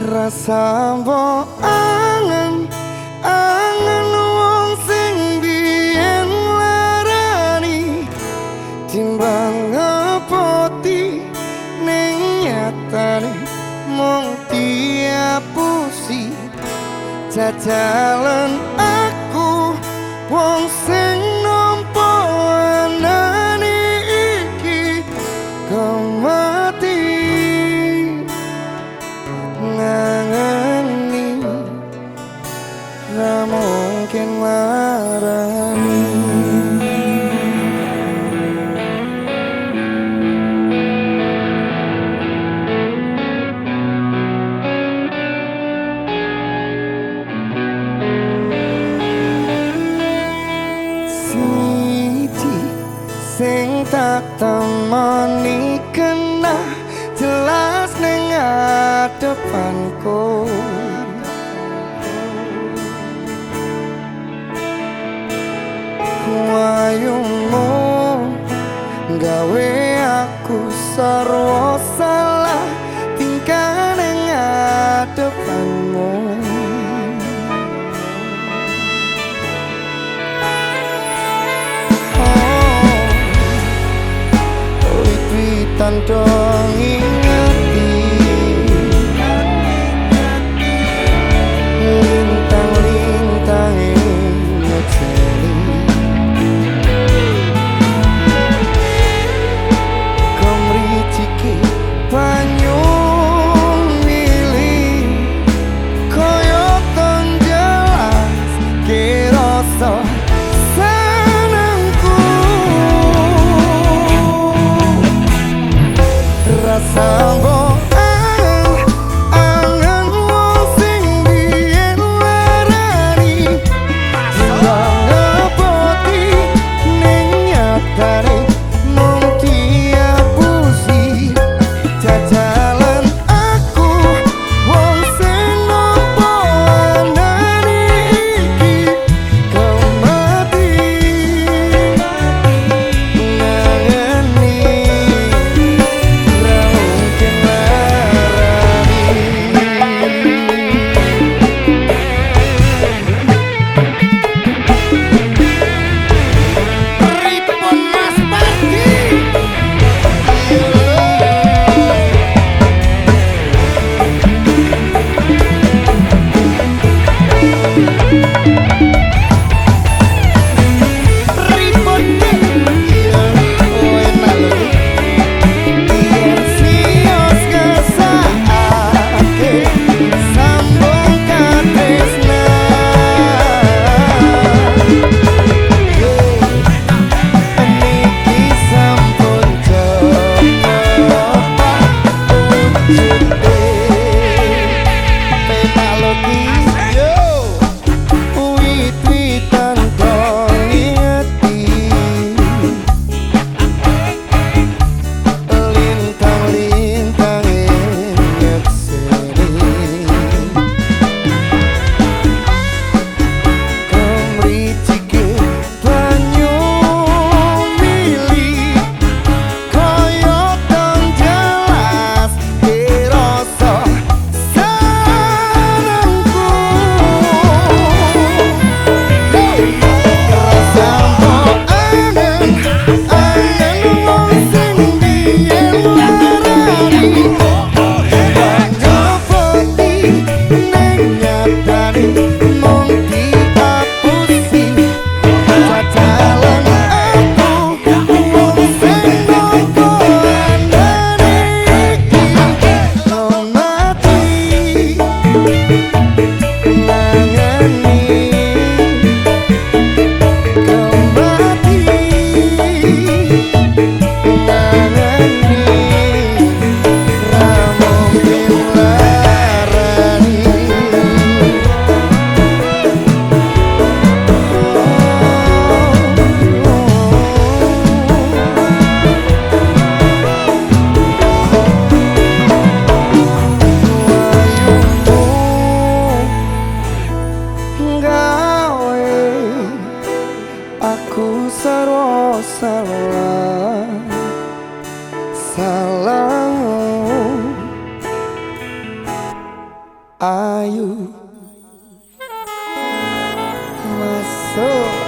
rasa mbo angen angen wong sing biyen larani timbang ngepoti ning nyatane mung diapusi. Jajalan angen tak temani kena jelas neng depanku Wayungmu gawe aku sarwa. front door Wiwitan ko So.